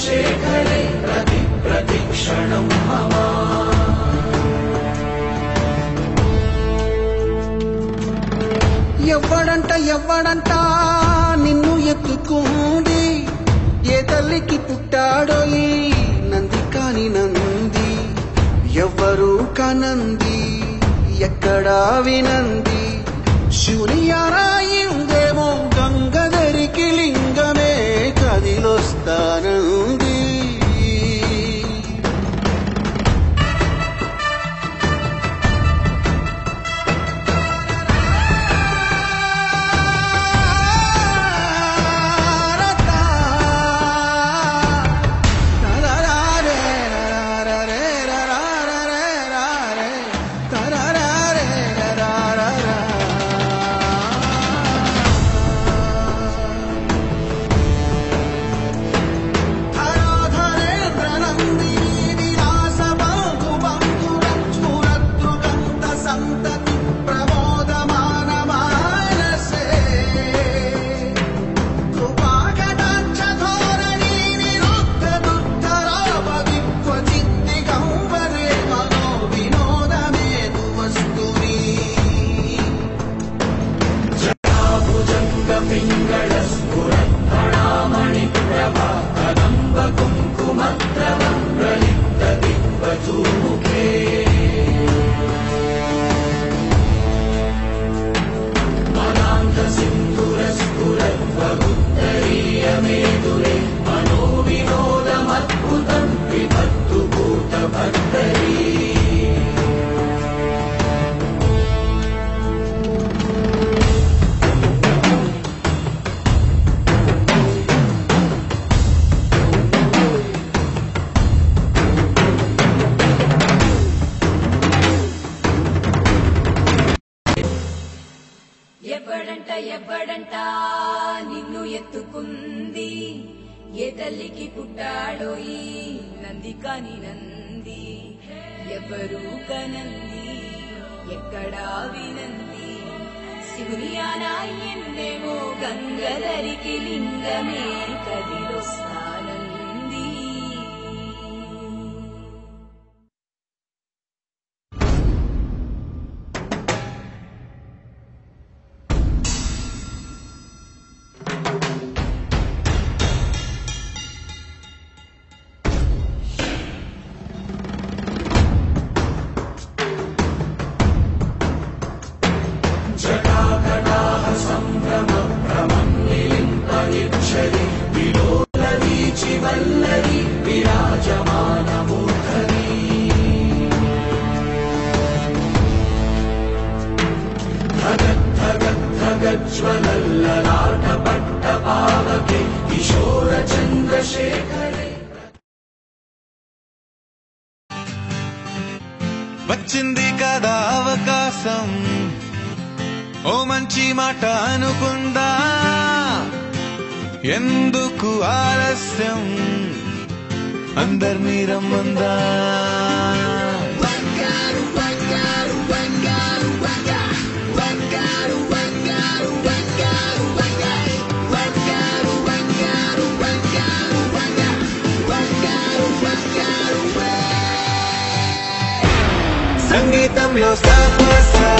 चन्द्रशेखरे प्रति प्रतिक्षणं ఎవ్వడంట ఎవ్వడంట నిన్ను ఎత్తుకుంది? ఏ తల్లికి పుట్టాడో నంది కాని నంది? ఎవరు కనంది? ఎక్కడా వినంది? శివుని ఆరాయిందేమో గంగధరికి లింగమే కదిలొస్తాను. con Kumantra Bambrali. ఎవడంట ఎవడంట నిన్ను ఎత్తుకుంది. ఏ తల్లికి పుట్టాడో ఈ నంది కాని నంది. ఎవరు కనంది ఎక్కడా వినంది. శివుని ఆనాయన్నేమో గంగధరికి లింగమే కదిలొస్తా. వచ్చింది కదా అవకాశం. ఓ మంచి మాట అనుకుందా? ఎందుకు ఆలస్యం? అందరినీ రమ్మందా? Sangitang los tapas sa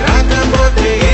Rakang protein